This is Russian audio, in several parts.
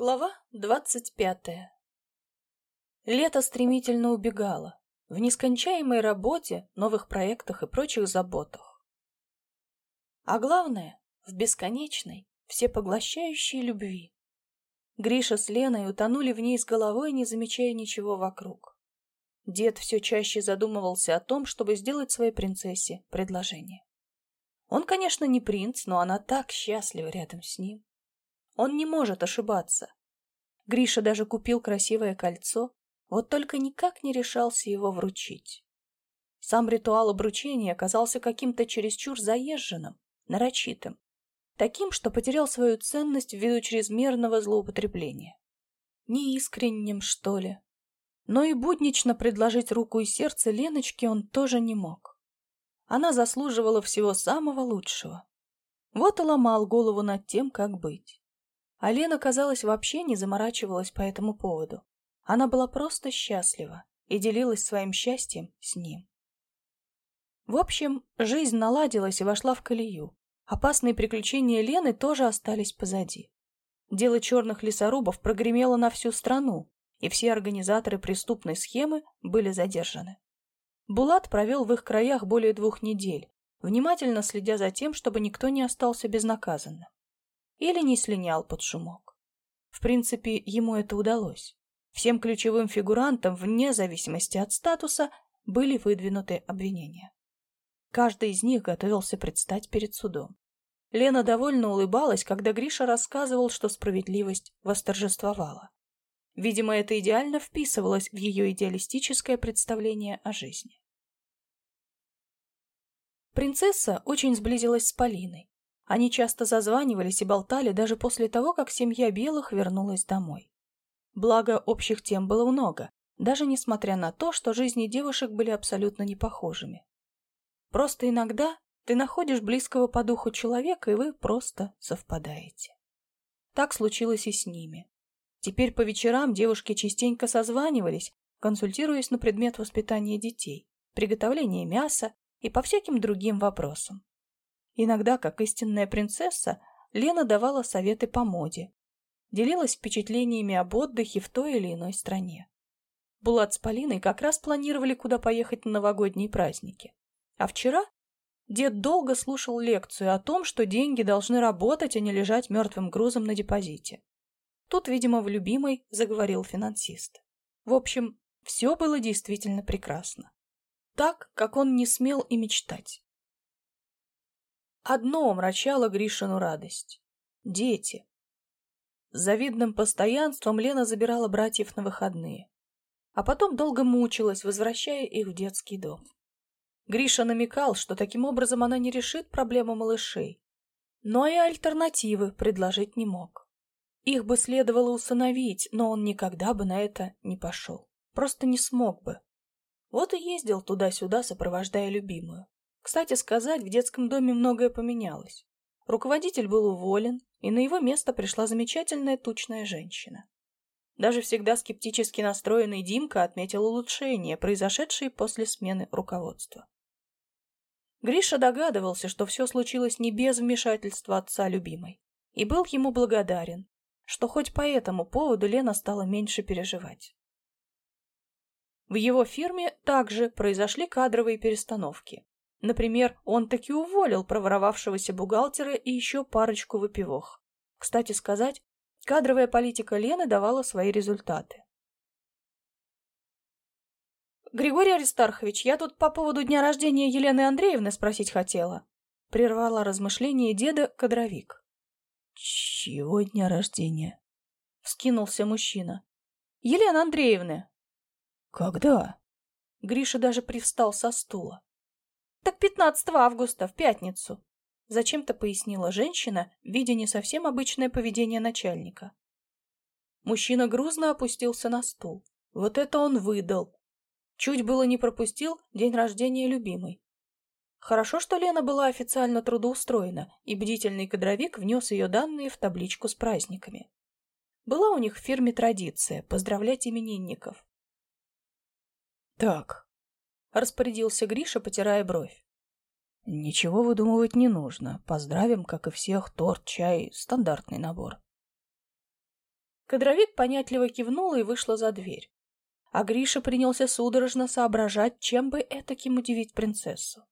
Глава двадцать пятая Лето стремительно убегало в нескончаемой работе, новых проектах и прочих заботах. А главное, в бесконечной, всепоглощающей любви. Гриша с Леной утонули в ней с головой, не замечая ничего вокруг. Дед все чаще задумывался о том, чтобы сделать своей принцессе предложение. Он, конечно, не принц, но она так счастлива рядом с ним. Он не может ошибаться. Гриша даже купил красивое кольцо, вот только никак не решался его вручить. Сам ритуал обручения оказался каким-то чересчур заезженным, нарочитым, таким, что потерял свою ценность ввиду чрезмерного злоупотребления. Неискренним, что ли. Но и буднично предложить руку и сердце Леночке он тоже не мог. Она заслуживала всего самого лучшего. Вот и ломал голову над тем, как быть. А Лена, казалось, вообще не заморачивалась по этому поводу. Она была просто счастлива и делилась своим счастьем с ним. В общем, жизнь наладилась и вошла в колею. Опасные приключения Лены тоже остались позади. Дело черных лесорубов прогремело на всю страну, и все организаторы преступной схемы были задержаны. Булат провел в их краях более двух недель, внимательно следя за тем, чтобы никто не остался безнаказанным или не слинял под шумок. В принципе, ему это удалось. Всем ключевым фигурантам, вне зависимости от статуса, были выдвинуты обвинения. Каждый из них готовился предстать перед судом. Лена довольно улыбалась, когда Гриша рассказывал, что справедливость восторжествовала. Видимо, это идеально вписывалось в ее идеалистическое представление о жизни. Принцесса очень сблизилась с Полиной, они часто зазванивались и болтали даже после того, как семья Белых вернулась домой. Благо, общих тем было много, даже несмотря на то, что жизни девушек были абсолютно не похожими. Просто иногда ты находишь близкого по духу человека, и вы просто совпадаете. Так случилось и с ними. Теперь по вечерам девушки частенько созванивались, консультируясь на предмет воспитания детей, приготовления мяса и по всяким другим вопросам. Иногда, как истинная принцесса, Лена давала советы по моде, делилась впечатлениями об отдыхе в той или иной стране. Булат с Полиной как раз планировали, куда поехать на новогодние праздники. А вчера дед долго слушал лекцию о том, что деньги должны работать, а не лежать мертвым грузом на депозите. Тут, видимо, в любимой заговорил финансист. В общем, все было действительно прекрасно. Так, как он не смел и мечтать. Одно омрачало Гришину радость — дети. С завидным постоянством Лена забирала братьев на выходные, а потом долго мучилась, возвращая их в детский дом. Гриша намекал, что таким образом она не решит проблему малышей, но и альтернативы предложить не мог. Их бы следовало усыновить, но он никогда бы на это не пошел. Просто не смог бы. Вот и ездил туда-сюда, сопровождая любимую. Кстати сказать, в детском доме многое поменялось. Руководитель был уволен, и на его место пришла замечательная тучная женщина. Даже всегда скептически настроенный Димка отметил улучшения, произошедшие после смены руководства. Гриша догадывался, что все случилось не без вмешательства отца любимой, и был ему благодарен, что хоть по этому поводу Лена стала меньше переживать. В его фирме также произошли кадровые перестановки. Например, он таки уволил проворовавшегося бухгалтера и еще парочку выпивох. Кстати сказать, кадровая политика Лены давала свои результаты. «Григорий Аристархович, я тут по поводу дня рождения Елены Андреевны спросить хотела». Прервала размышление деда кадровик. «Чего дня рождения?» — вскинулся мужчина. «Елены Андреевны». «Когда?» Гриша даже привстал со стула. Так 15 августа, в пятницу. Зачем-то пояснила женщина, видя не совсем обычное поведение начальника. Мужчина грузно опустился на стул. Вот это он выдал. Чуть было не пропустил день рождения любимой. Хорошо, что Лена была официально трудоустроена, и бдительный кадровик внес ее данные в табличку с праздниками. Была у них в фирме традиция поздравлять именинников. «Так, — распорядился Гриша, потирая бровь. «Ничего выдумывать не нужно. Поздравим, как и всех, торт, чай, стандартный набор». Кадровик понятливо кивнула и вышла за дверь. А Гриша принялся судорожно соображать, чем бы этаким удивить принцессу.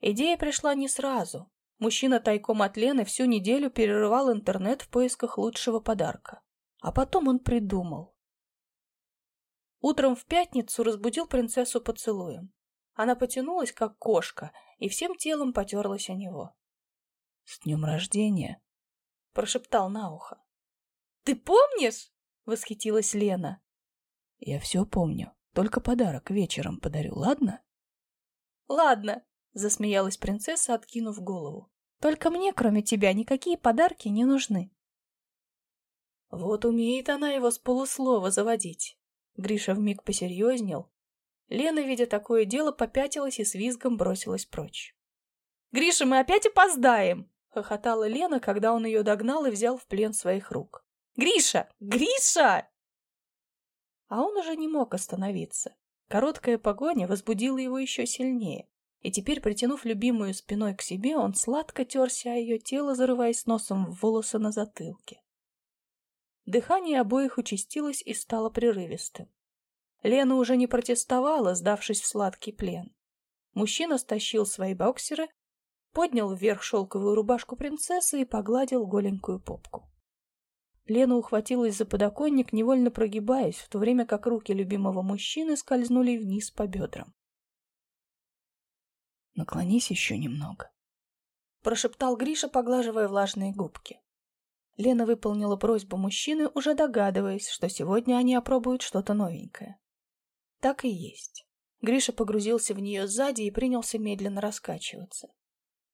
Идея пришла не сразу. Мужчина тайком от Лены всю неделю перерывал интернет в поисках лучшего подарка. А потом он придумал. Утром в пятницу разбудил принцессу поцелуем. Она потянулась, как кошка, и всем телом потерлась о него. — С днем рождения! — прошептал на ухо. — Ты помнишь? — восхитилась Лена. — Я все помню, только подарок вечером подарю, ладно? — Ладно, — засмеялась принцесса, откинув голову. — Только мне, кроме тебя, никакие подарки не нужны. Вот умеет она его с полуслова заводить. Гриша вмиг посерьезнел, Лена, видя такое дело, попятилась и с визгом бросилась прочь. «Гриша, мы опять опоздаем!» — хохотала Лена, когда он ее догнал и взял в плен своих рук. «Гриша! Гриша!» А он уже не мог остановиться. Короткая погоня возбудила его еще сильнее, и теперь, притянув любимую спиной к себе, он сладко терся о ее тело, зарываясь носом в волосы на затылке. Дыхание обоих участилось и стало прерывистым. Лена уже не протестовала, сдавшись в сладкий плен. Мужчина стащил свои боксеры, поднял вверх шелковую рубашку принцессы и погладил голенькую попку. Лена ухватилась за подоконник, невольно прогибаясь, в то время как руки любимого мужчины скользнули вниз по бедрам. «Наклонись еще немного», — прошептал Гриша, поглаживая влажные губки. Лена выполнила просьбу мужчины, уже догадываясь, что сегодня они опробуют что-то новенькое. Так и есть. Гриша погрузился в нее сзади и принялся медленно раскачиваться.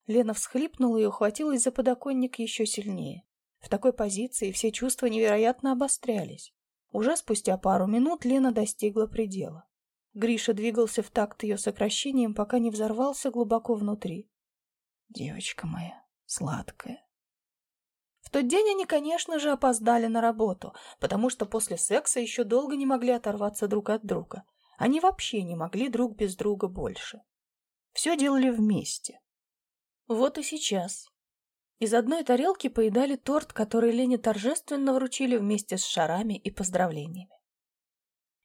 Лена всхлипнула и ухватилась за подоконник еще сильнее. В такой позиции все чувства невероятно обострялись. Уже спустя пару минут Лена достигла предела. Гриша двигался в такт ее сокращением, пока не взорвался глубоко внутри. «Девочка моя, сладкая». В тот день они, конечно же, опоздали на работу, потому что после секса еще долго не могли оторваться друг от друга. Они вообще не могли друг без друга больше. Все делали вместе. Вот и сейчас. Из одной тарелки поедали торт, который Лене торжественно вручили вместе с шарами и поздравлениями.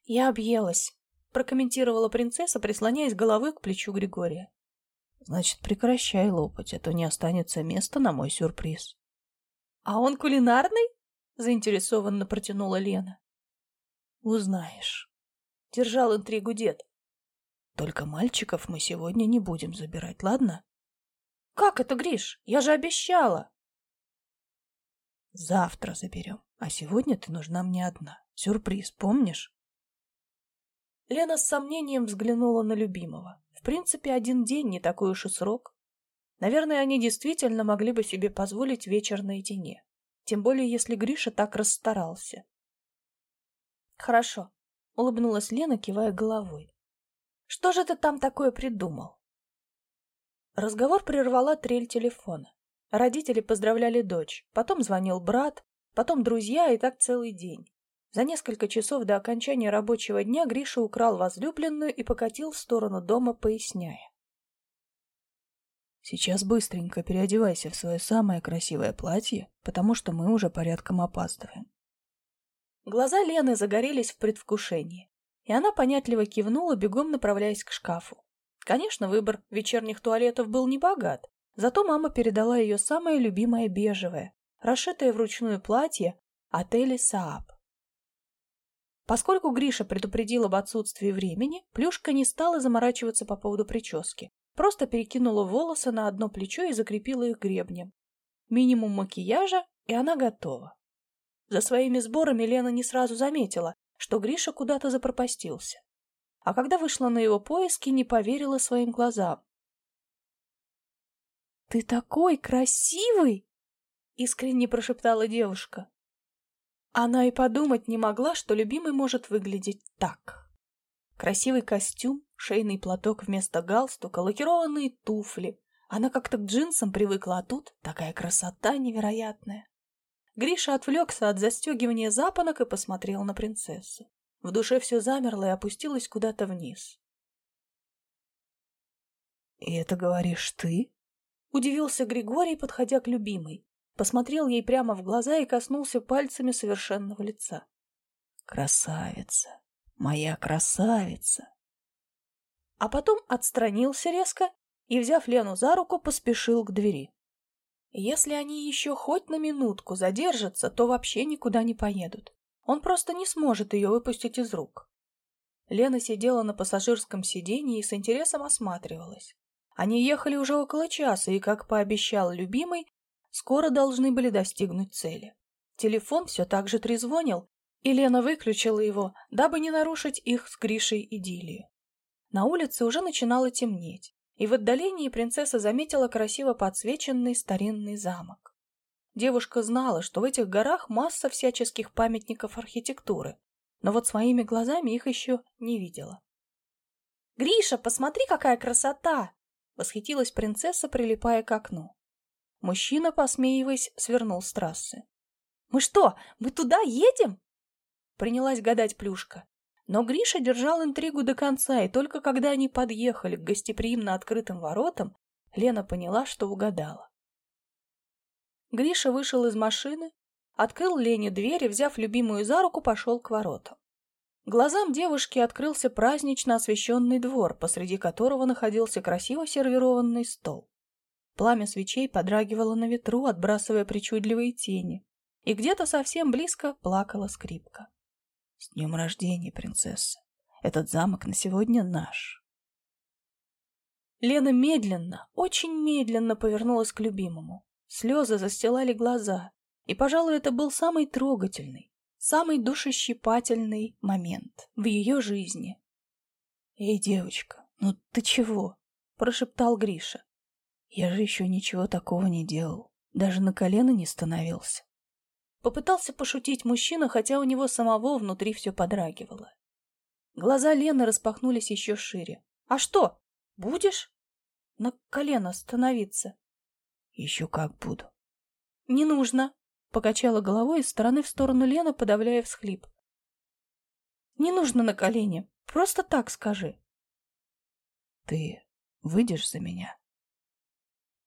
«Я объелась», — прокомментировала принцесса, прислоняясь головой к плечу Григория. «Значит, прекращай лопать, а то не останется места на мой сюрприз». «А он кулинарный?» — заинтересованно протянула Лена. «Узнаешь». Держал интригу дед. Только мальчиков мы сегодня не будем забирать, ладно? Как это, Гриш? Я же обещала. Завтра заберем. А сегодня ты нужна мне одна. Сюрприз, помнишь? Лена с сомнением взглянула на любимого. В принципе, один день не такой уж и срок. Наверное, они действительно могли бы себе позволить вечер наедине. Тем более, если Гриша так расстарался. Хорошо, улыбнулась Лена, кивая головой. Что же ты там такое придумал? Разговор прервала трель телефона. Родители поздравляли дочь, потом звонил брат, потом друзья и так целый день. За несколько часов до окончания рабочего дня Гриша украл возлюбленную и покатил в сторону дома, поясняя. «Сейчас быстренько переодевайся в свое самое красивое платье, потому что мы уже порядком опаздываем. Глаза Лены загорелись в предвкушении, и она понятливо кивнула, бегом направляясь к шкафу. Конечно, выбор вечерних туалетов был не богат, зато мама передала ее самое любимое бежевое, расшитое вручную платье отели Сааб. Поскольку Гриша предупредил об отсутствии времени, Плюшка не стала заморачиваться по поводу прически, просто перекинула волосы на одно плечо и закрепила их гребнем. Минимум макияжа, и она готова. За своими сборами Лена не сразу заметила, что Гриша куда-то запропастился. А когда вышла на его поиски, не поверила своим глазам. «Ты такой красивый!» — искренне прошептала девушка. Она и подумать не могла, что любимый может выглядеть так. Красивый костюм, шейный платок вместо галстука, лакированные туфли. Она как-то к джинсам привыкла, а тут такая красота невероятная. Гриша отвлекся от застегивания запонок и посмотрел на принцессу. В душе все замерло и опустилось куда-то вниз. — И это говоришь ты? — удивился Григорий, подходя к любимой. посмотрел ей прямо в глаза и коснулся пальцами совершенного лица. «Красавица! Моя красавица!» А потом отстранился резко и, взяв Лену за руку, поспешил к двери. Если они еще хоть на минутку задержатся, то вообще никуда не поедут. Он просто не сможет ее выпустить из рук. Лена сидела на пассажирском сиденье и с интересом осматривалась. Они ехали уже около часа и, как пообещал любимый, скоро должны были достигнуть цели. Телефон все так же трезвонил, и Лена выключила его, дабы не нарушить их с Гришей идиллию. На улице уже начинало темнеть, и в отдалении принцесса заметила красиво подсвеченный старинный замок. Девушка знала, что в этих горах масса всяческих памятников архитектуры, но вот своими глазами их еще не видела. «Гриша, посмотри, какая красота!» Восхитилась принцесса, прилипая к окну. Мужчина, посмеиваясь, свернул с трассы. «Мы что, мы туда едем?» Принялась гадать Плюшка. Но Гриша держал интригу до конца, и только когда они подъехали к гостеприимно открытым воротам, Лена поняла, что угадала. Гриша вышел из машины, открыл Лене дверь и, взяв любимую за руку, пошел к воротам. Глазам девушки открылся празднично освещенный двор, посреди которого находился красиво сервированный стол. Пламя свечей подрагивало на ветру, отбрасывая причудливые тени, и где-то совсем близко плакала скрипка. — С днем рождения, принцесса! Этот замок на сегодня наш. Лена медленно, очень медленно повернулась к любимому. Слезы застилали глаза, и, пожалуй, это был самый трогательный, самый душещипательный момент в ее жизни. «Эй, девочка, ну ты чего?» — прошептал Гриша. «Я же еще ничего такого не делал, даже на колено не становился». Попытался пошутить мужчина, хотя у него самого внутри все подрагивало. Глаза Лены распахнулись еще шире. «А что, будешь?» «На колено становиться?» «Еще как буду». «Не нужно», Покачала головой из стороны в сторону Лена, подавляя всхлип. «Не нужно на колени. Просто так скажи». «Ты выйдешь за меня?»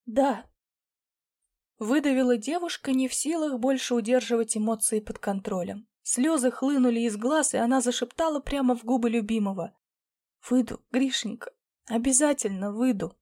«Да». Выдавила девушка, не в силах больше удерживать эмоции под контролем. Слезы хлынули из глаз, и она зашептала прямо в губы любимого. «Выйду, Гришенька, обязательно выйду».